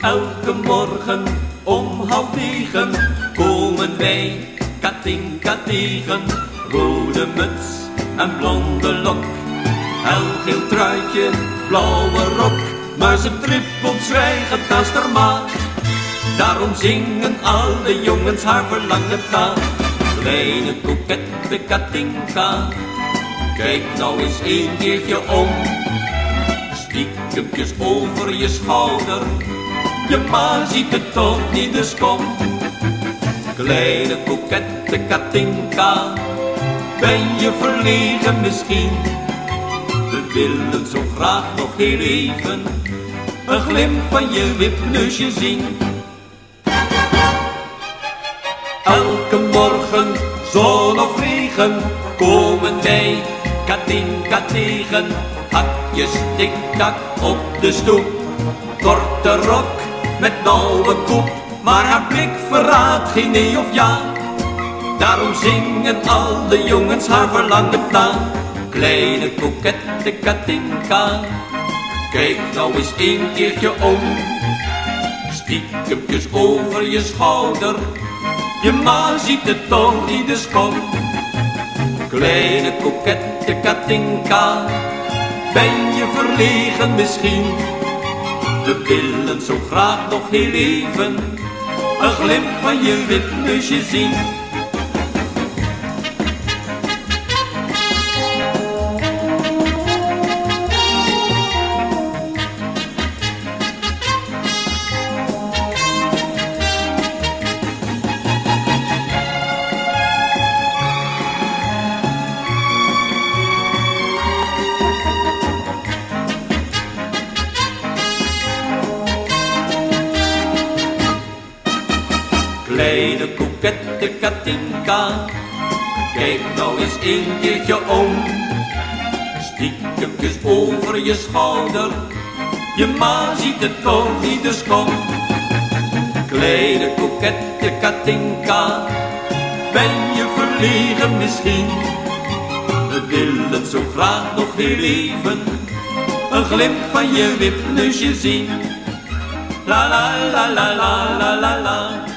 Elke morgen om half negen komen wij Katinka tegen. Rode muts en blonde lok, helgeel truitje, blauwe rok. Maar ze trippelt zwijgend naast haar maag. Daarom zingen alle jongens haar verlangen na. Kleine kokette Katinka, kijk nou eens een keertje om. Stiekempjes over je schouder, je ma ziet het toch niet, dus kom. Kleine kokette Katinka, ben je verlegen misschien? We willen zo graag nog heel even een glimp van je wipneusje zien. Elke morgen, zon of regen, komen wij Katinka tegen. Hakjes tik-tak op de stoep, korte rok met nauwe koep. Maar haar blik verraadt geen nee of ja. Daarom zingen alle jongens haar verlangend na. Kleine kokette Katinka, kijk nou eens een keertje om. Stiekempjes over je schouder, je ma ziet het toch niet, dus kom. Kleine kokette Katinka, ben je verlegen misschien? We willen zo graag nog heel even een glimp van je wipneusje zien. Kleine kokette Katinka, kijk nou eens een keertje om. Stiekempjes over je schouder, je ma ziet het toch niet, dus kom. Kleine kokette Katinka, ben je verlegen misschien? We willen zo graag nog heel even een glimp van je wipneusje zien. La la la la la. La la